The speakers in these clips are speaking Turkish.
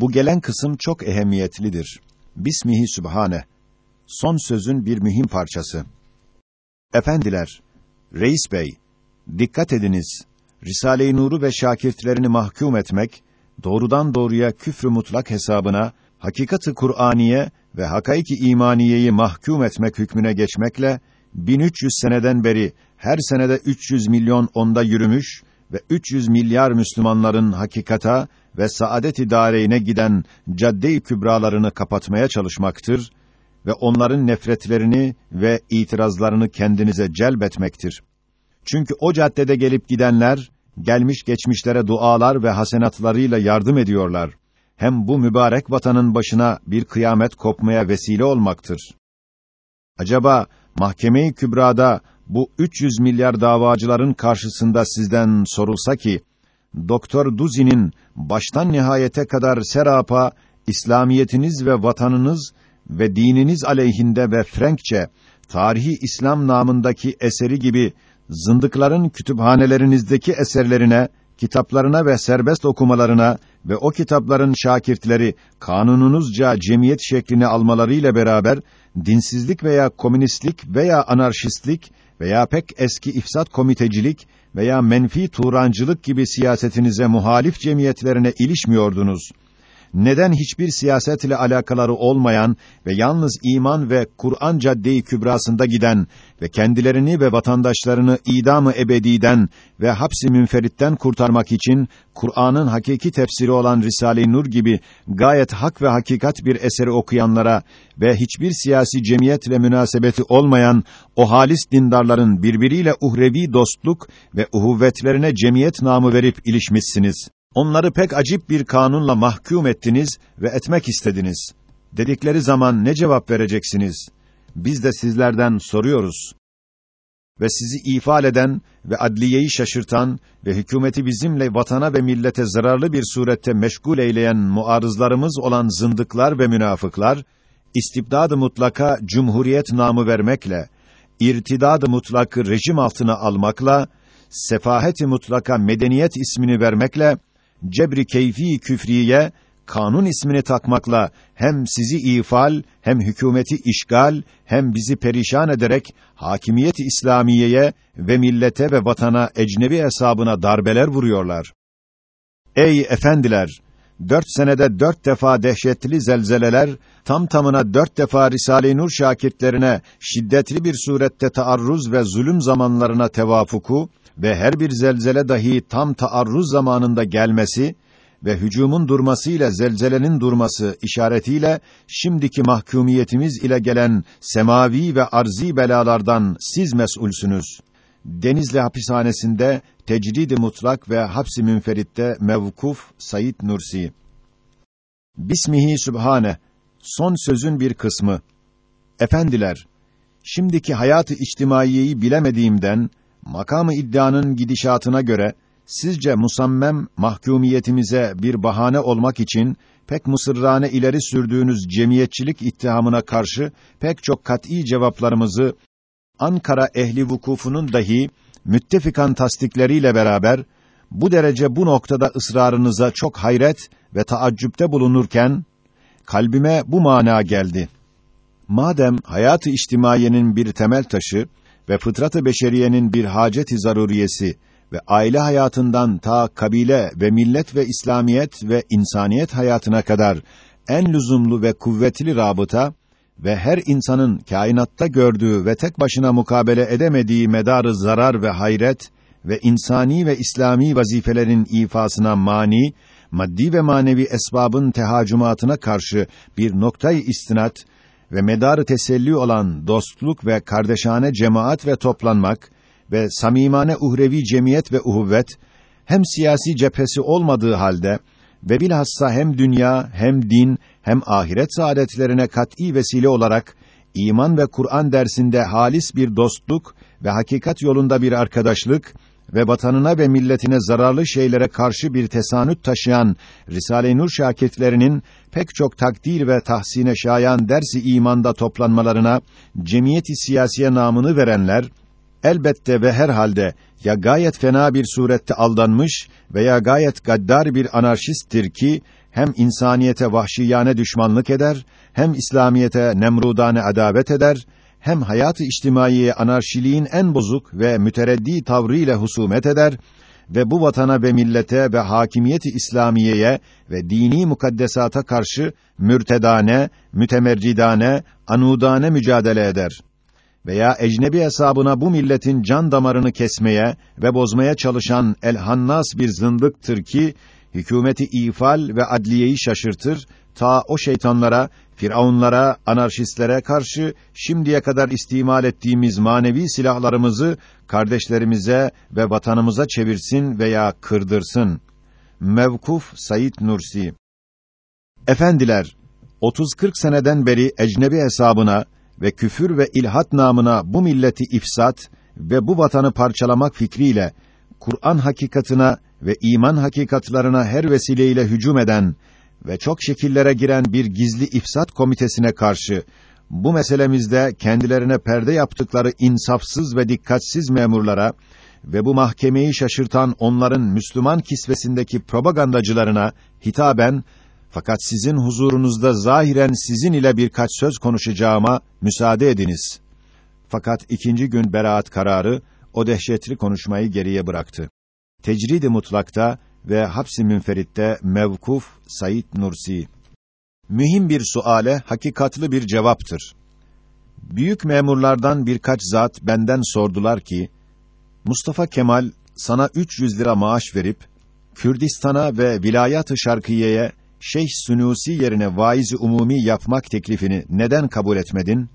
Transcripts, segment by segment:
Bu gelen kısım çok ehemmiyetlidir. Bismihi Sübhane. Son sözün bir mühim parçası. Efendiler, Reis Bey, dikkat ediniz. Risale-i Nur'u ve şakirtlerini mahkum etmek, doğrudan doğruya küfrü mutlak hesabına, hakikati Kur'aniye ve hakaiki imaniyeyi mahkum etmek hükmüne geçmekle 1300 seneden beri her senede 300 milyon onda yürümüş ve 300 milyar Müslümanların hakikata ve saadet idareyine giden cadde-i kübralarını kapatmaya çalışmaktır ve onların nefretlerini ve itirazlarını kendinize celbetmektir. Çünkü o caddede gelip gidenler gelmiş geçmişlere dualar ve hasenatlarıyla yardım ediyorlar. Hem bu mübarek vatanın başına bir kıyamet kopmaya vesile olmaktır. Acaba mahkeme-i kübrada bu 300 milyar davacıların karşısında sizden sorulsa ki Doktor Duzi'nin baştan nihayete kadar serapa İslamiyetiniz ve vatanınız ve dininiz aleyhinde ve Frenkçe tarihi İslam namındaki eseri gibi zındıkların kütüphanelerinizdeki eserlerine, kitaplarına ve serbest okumalarına ve o kitapların şakirtleri kanununuzca cemiyet şeklini almalarıyla beraber dinsizlik veya komünistlik veya anarşistlik veya pek eski ifsat komitecilik veya menfi turancılık gibi siyasetinize muhalif cemiyetlerine ilişmiyordunuz neden hiçbir siyasetle alakaları olmayan ve yalnız iman ve Kur'an cadde-i kübrasında giden ve kendilerini ve vatandaşlarını idamı ebediden ve hapsi münferitten kurtarmak için Kur'an'ın hakiki tefsiri olan Risale-i Nur gibi gayet hak ve hakikat bir eseri okuyanlara ve hiçbir siyasi cemiyetle münasebeti olmayan o halis dindarların birbiriyle uhrevi dostluk ve uhuvvetlerine cemiyet namı verip ilişmişsiniz. Onları pek acip bir kanunla mahkum ettiniz ve etmek istediniz. Dedikleri zaman ne cevap vereceksiniz? Biz de sizlerden soruyoruz. Ve sizi ifade eden ve adliyeyi şaşırtan ve hükümeti bizimle vatana ve millete zararlı bir surette meşgul eyleyen muarızlarımız olan zındıklar ve münafıklar, istibdad-ı mutlaka cumhuriyet namı vermekle, irtidad-ı mutlakı rejim altına almakla, sefahet-i mutlaka medeniyet ismini vermekle, cebri keyfi küfriye kanun ismini takmakla hem sizi ifal hem hükümeti işgal hem bizi perişan ederek hakimiyet İslamiyeye ve millete ve vatana ecnebi hesabına darbeler vuruyorlar. Ey efendiler! Dört senede dört defa dehşetli zelzeleler, tam tamına dört defa Risale-i Nur şakirtlerine şiddetli bir surette taarruz ve zulüm zamanlarına tevafuku, ve her bir zelzele dahi tam taarruz zamanında gelmesi ve hücumun durmasıyla zelzelenin durması işaretiyle şimdiki mahkumiyetimiz ile gelen semavi ve arzi belalardan siz mesulsünüz. Denizli hapishanesinde tecrid-i mutlak ve hapsi münferitte mevkuf Sayit Nursi. Bismihi Sübhane. Son sözün bir kısmı. Efendiler, şimdiki hayatı içtimaiyeyi bilemediğimden makamı iddianın gidişatına göre sizce musammem mahkumiyetimize bir bahane olmak için pek mısırrane ileri sürdüğünüz cemiyetçilik ittihamına karşı pek çok kat'î cevaplarımızı Ankara ehli vukufunun dahi müttefikan tasdikleriyle beraber bu derece bu noktada ısrarınıza çok hayret ve taaccüpte bulunurken kalbime bu mana geldi. Madem hayatı içtimaiyenin bir temel taşı ve fıtrat-ı beşeriyenin bir hacet-i zaruriyesi ve aile hayatından ta kabile ve millet ve İslamiyet ve insaniyet hayatına kadar en lüzumlu ve kuvvetli rabıta ve her insanın kainatta gördüğü ve tek başına mukabele edemediği medarı zarar ve hayret ve insani ve İslami vazifelerin ifasına mani, maddi ve manevi esbabın tehacümatına karşı bir noktayı istinat ve medarı teselli olan dostluk ve kardeşane cemaat ve toplanmak ve samimane uhrevi cemiyet ve uhuvvet hem siyasi cephesi olmadığı halde ve bilhassa hem dünya hem din hem ahiret saadetlerine kat'î vesile olarak iman ve Kur'an dersinde halis bir dostluk ve hakikat yolunda bir arkadaşlık ve vatanına ve milletine zararlı şeylere karşı bir tesanüt taşıyan Risale-i Nur şakirtlerinin pek çok takdir ve tahsine şayan dersi imanda toplanmalarına cemiyeti siyasiye namını verenler elbette ve herhalde ya gayet fena bir surette aldanmış veya gayet gaddar bir anarşisttir ki hem insaniyete vahşiyane düşmanlık eder, hem İslamiyete nemrudane adavet eder, hem hayat-ı içtimaiye anarşiliğin en bozuk ve mütereddi tavrıyla husumet eder ve bu vatana ve millete ve hakimiyeti İslamiyeye ve dini mukaddesata karşı mürtedane, mütemerridane, anudane mücadele eder. Veya ecnebi hesabına bu milletin can damarını kesmeye ve bozmaya çalışan el-hannas bir zındıktır ki hükümeti ifal ve adliyeyi şaşırtır, ta o şeytanlara, firavunlara, anarşistlere karşı şimdiye kadar istimal ettiğimiz manevi silahlarımızı kardeşlerimize ve vatanımıza çevirsin veya kırdırsın. Mevkuf Said Nursi Efendiler, 30-40 seneden beri ecnebi hesabına ve küfür ve ilhat namına bu milleti ifsat ve bu vatanı parçalamak fikriyle Kur'an hakikatına ve iman hakikatlarına her vesileyle hücum eden ve çok şekillere giren bir gizli ifsat komitesine karşı bu meselemizde kendilerine perde yaptıkları insafsız ve dikkatsiz memurlara ve bu mahkemeyi şaşırtan onların Müslüman kisvesindeki propagandacılarına hitaben fakat sizin huzurunuzda zahiren sizin ile birkaç söz konuşacağıma müsaade ediniz. Fakat ikinci gün beraat kararı o dehşetli konuşmayı geriye bıraktı. Tecrid-i mutlakta ve hapsi münferitte mevkuf Said Nursi. Mühim bir suale hakikatlı bir cevaptır. Büyük memurlardan birkaç zat benden sordular ki, Mustafa Kemal sana 300 lira maaş verip, Kürdistan'a ve Vilayat-ı Şarkiye'ye Şeyh Sunusi yerine vaiz umumi yapmak teklifini neden kabul etmedin?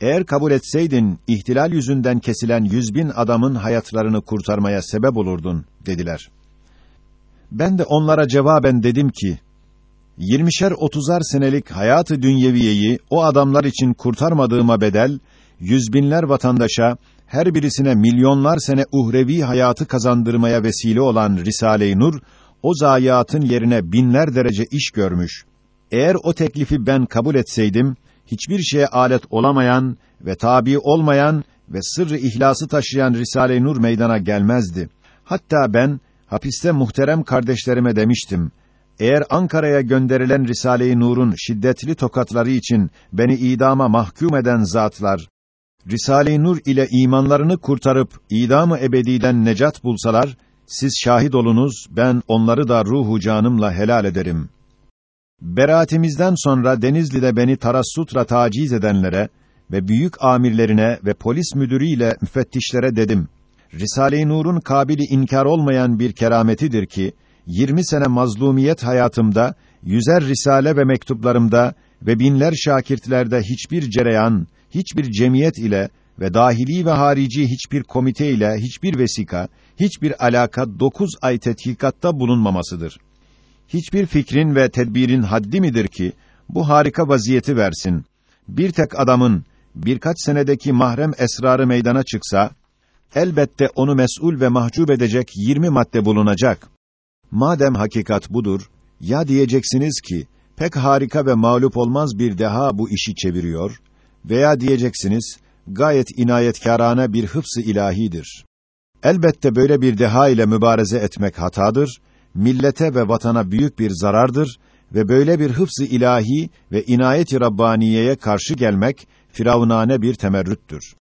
Eğer kabul etseydin, ihtilal yüzünden kesilen yüz bin adamın hayatlarını kurtarmaya sebep olurdun, dediler. Ben de onlara cevaben dedim ki, yirmişer otuzar senelik hayatı dünyeviyeyi o adamlar için kurtarmadığıma bedel, yüz binler vatandaşa, her birisine milyonlar sene uhrevi hayatı kazandırmaya vesile olan Risale-i Nur, o zayiatın yerine binler derece iş görmüş. Eğer o teklifi ben kabul etseydim, hiçbir şeye alet olamayan ve tabi olmayan ve sırrı ihlası taşıyan Risale-i Nur meydana gelmezdi. Hatta ben hapiste muhterem kardeşlerime demiştim. Eğer Ankara'ya gönderilen Risale-i Nur'un şiddetli tokatları için beni idama mahkum eden zatlar Risale-i Nur ile imanlarını kurtarıp idamı ebediden necat bulsalar siz şahit olunuz ben onları da ruhu canımla helal ederim. Beraatimizden sonra Denizli'de beni tarassutra taciz edenlere ve büyük amirlerine ve polis müdürüyle müfettişlere dedim. Risale-i Nur'un kabili inkar olmayan bir kerametidir ki 20 sene mazlumiyet hayatımda yüzer risale ve mektuplarımda ve binler şakirtlerde hiçbir cereyan, hiçbir cemiyet ile ve dahili ve harici hiçbir komite ile hiçbir vesika, hiçbir alaka dokuz ay tetkikatta bulunmamasıdır. Hiçbir fikrin ve tedbirin haddi midir ki bu harika vaziyeti versin? Bir tek adamın birkaç senedeki mahrem esrarı meydana çıksa elbette onu mesul ve mahcup edecek 20 madde bulunacak. Madem hakikat budur, ya diyeceksiniz ki pek harika ve mağlup olmaz bir deha bu işi çeviriyor veya diyeceksiniz gayet inayetkârane bir hıfz-ı ilahidir. Elbette böyle bir deha ile mübareze etmek hatadır, millete ve vatana büyük bir zarardır ve böyle bir hıfz-ı ilahi ve inayet-i rabbaniyeye karşı gelmek firavunane bir temerrüttür.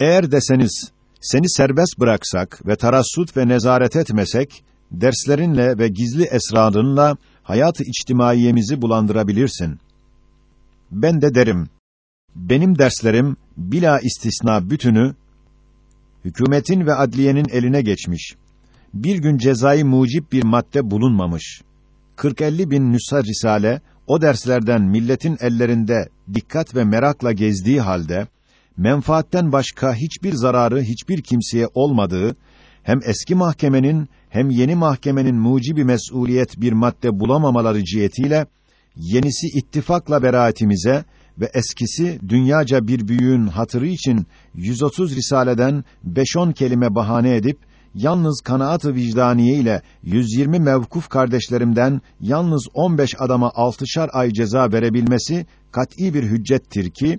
Eğer deseniz seni serbest bıraksak ve tarassut ve nezaret etmesek derslerinle ve gizli esrarınla hayat-ı içtimaiyemizi bulandırabilirsin. Ben de derim benim derslerim bila istisna bütünü hükümetin ve adliyenin eline geçmiş. Bir gün cezai mucip bir madde bulunmamış. 40-50 bin nüsha risale o derslerden milletin ellerinde dikkat ve merakla gezdiği halde menfaatten başka hiçbir zararı hiçbir kimseye olmadığı hem eski mahkemenin hem yeni mahkemenin mucibi mesuliyet bir madde bulamamaları cihetiyle yenisi ittifakla beraatimize ve eskisi dünyaca bir büyüğün hatırı için 130 risaleden 5-10 kelime bahane edip yalnız kanaat-ı vicdaniye ile 120 mevkuf kardeşlerimden yalnız 15 adama altışar ay ceza verebilmesi kat'î bir hüccettir ki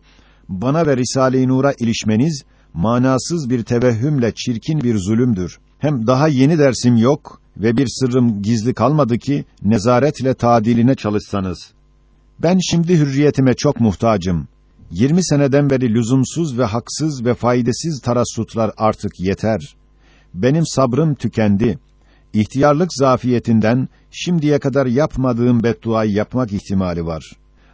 bana ve Risale-i Nur'a ilişmeniz manasız bir tevehhümle çirkin bir zulümdür. Hem daha yeni dersim yok, ve bir sırrım gizli kalmadı ki nezaretle tadiline çalışsanız. Ben şimdi hürriyetime çok muhtacım. 20 seneden beri lüzumsuz ve haksız ve faydasız tarassutlar artık yeter. Benim sabrım tükendi. İhtiyarlık zafiyetinden şimdiye kadar yapmadığım bedduayı yapmak ihtimali var.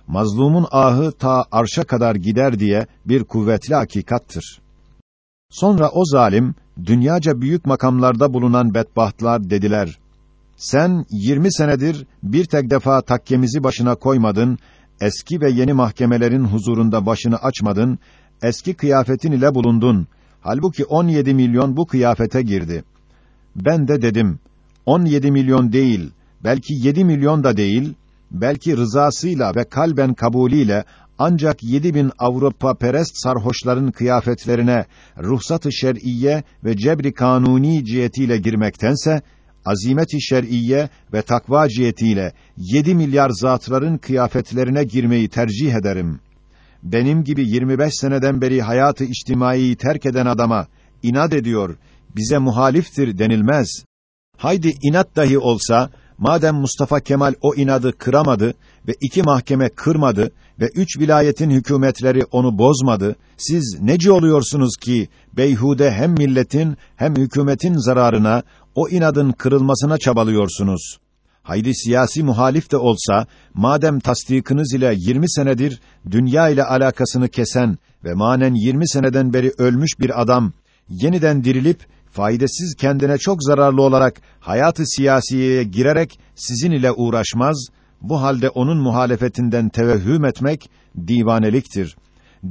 Mazlumun ahı ta arşa kadar gider diye bir kuvvetli hakikattır. Sonra o zalim, dünyaca büyük makamlarda bulunan bedbahtlar dediler, sen 20 senedir bir tek defa takkemizi başına koymadın, eski ve yeni mahkemelerin huzurunda başını açmadın, eski kıyafetin ile bulundun. Halbuki 17 milyon bu kıyafete girdi. Ben de dedim, 17 milyon değil, belki 7 milyon da değil, belki rızasıyla ve kalben kabulüyle ancak 7000 Avrupa perest sarhoşların kıyafetlerine ruhsat-ı şer'iyye ve cebri kanuni cihetiyle girmektense azimet-i şer'iyye ve takva cihetiyle 7 milyar zatların kıyafetlerine girmeyi tercih ederim. Benim gibi 25 seneden beri hayatı içtimaiyi terk eden adama inat ediyor, bize muhaliftir denilmez. Haydi inat dahi olsa Madem Mustafa Kemal o inadı kıramadı ve iki mahkeme kırmadı ve üç vilayetin hükümetleri onu bozmadı, siz neci oluyorsunuz ki beyhude hem milletin hem hükümetin zararına o inadın kırılmasına çabalıyorsunuz? Haydi siyasi muhalif de olsa, madem tasdikiniz ile 20 senedir dünya ile alakasını kesen ve manen 20 seneden beri ölmüş bir adam, yeniden dirilip faydasız kendine çok zararlı olarak hayatı siyasiyeye girerek sizin ile uğraşmaz, bu halde onun muhalefetinden tevehhüm etmek divaneliktir.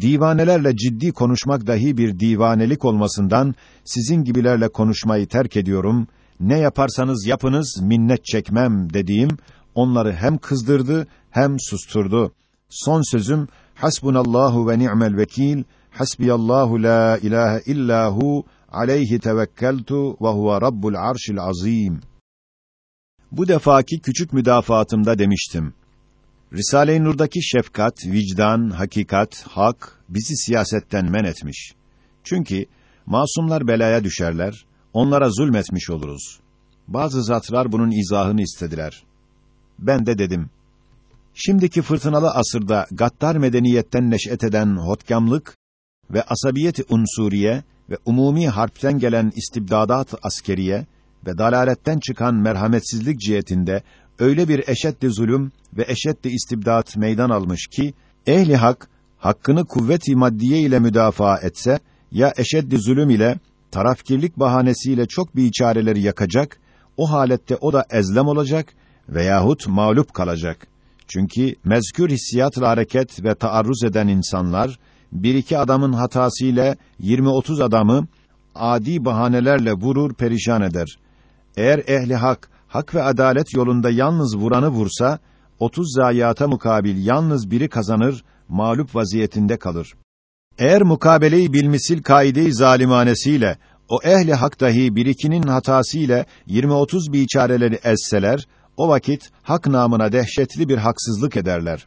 Divanelerle ciddi konuşmak dahi bir divanelik olmasından sizin gibilerle konuşmayı terk ediyorum. Ne yaparsanız yapınız minnet çekmem dediğim onları hem kızdırdı hem susturdu. Son sözüm hasbunallahu ve ni'mel vekil. Hasbiyallahu la ilahe illahu aleyhi tevekkeltu ve huve rabbul arşil azim. Bu defaki küçük müdafaatımda demiştim. Risale-i Nur'daki şefkat, vicdan, hakikat, hak bizi siyasetten men etmiş. Çünkü masumlar belaya düşerler, onlara zulmetmiş oluruz. Bazı zatlar bunun izahını istediler. Ben de dedim. Şimdiki fırtınalı asırda gaddar medeniyetten neş'et eden hotkamlık ve asabiyeti unsuriye ve umumi harpten gelen istibdadat askeriye ve dalaletten çıkan merhametsizlik cihetinde öyle bir eşeddi zulüm ve eşeddi istibdat meydan almış ki ehli hak hakkını kuvvet-i maddiye ile müdafaa etse ya eşeddi zulüm ile tarafkirlik bahanesiyle çok biçareleri yakacak o halette o da ezlem olacak veyahut mağlup kalacak. Çünkü mezkür hissiyatla hareket ve taarruz eden insanlar bir iki adamın hatasıyla 20-30 adamı adi bahanelerle vurur perişan eder. Eğer ehli hak, hak ve adalet yolunda yalnız vuranı vursa, 30 zayiata mukabil yalnız biri kazanır, mağlup vaziyetinde kalır. Eğer mukabeleyi bilmisil kaide-i zalimanesiyle o ehli hak dahi bir ikinin hatasıyla 20-30 biçareleri ezseler, o vakit hak namına dehşetli bir haksızlık ederler.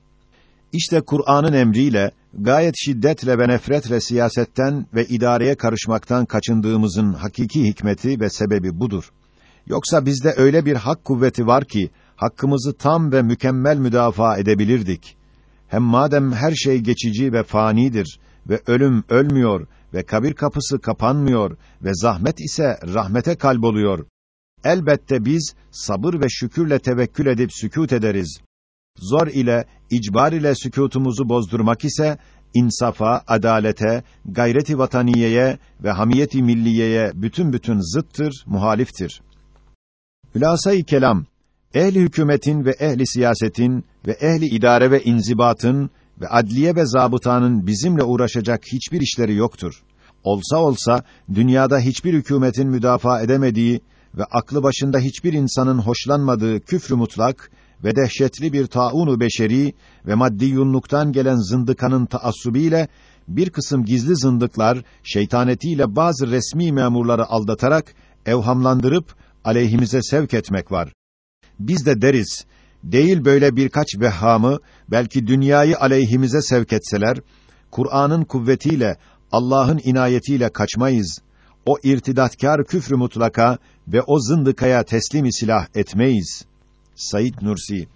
İşte Kur'an'ın emriyle gayet şiddetle ve nefretle siyasetten ve idareye karışmaktan kaçındığımızın hakiki hikmeti ve sebebi budur. Yoksa bizde öyle bir hak kuvveti var ki hakkımızı tam ve mükemmel müdafaa edebilirdik. Hem madem her şey geçici ve fanidir ve ölüm ölmüyor ve kabir kapısı kapanmıyor ve zahmet ise rahmete kalboluyor. Elbette biz sabır ve şükürle tevekkül edip sükût ederiz zor ile, icbar ile sükûtumuzu bozdurmak ise, insafa, adalete, gayreti vataniyeye ve hamiyeti milliyeye bütün bütün zıttır, muhaliftir. Hülasa-i kelam, ehli hükümetin ve ehli siyasetin ve ehli idare ve inzibatın ve adliye ve zabıtanın bizimle uğraşacak hiçbir işleri yoktur. Olsa olsa dünyada hiçbir hükümetin müdafaa edemediği ve aklı başında hiçbir insanın hoşlanmadığı küfrü mutlak ve dehşetli bir taunu beşeri ve maddi yunluktan gelen zındıkanın taassubiyle bir kısım gizli zındıklar şeytanetiyle bazı resmi memurları aldatarak evhamlandırıp aleyhimize sevk etmek var. Biz de deriz, değil böyle birkaç vehhamı belki dünyayı aleyhimize sevk etseler, Kur'an'ın kuvvetiyle, Allah'ın inayetiyle kaçmayız. O irtidatkar küfrü mutlaka ve o zındıkaya teslimi silah etmeyiz. Said Nursi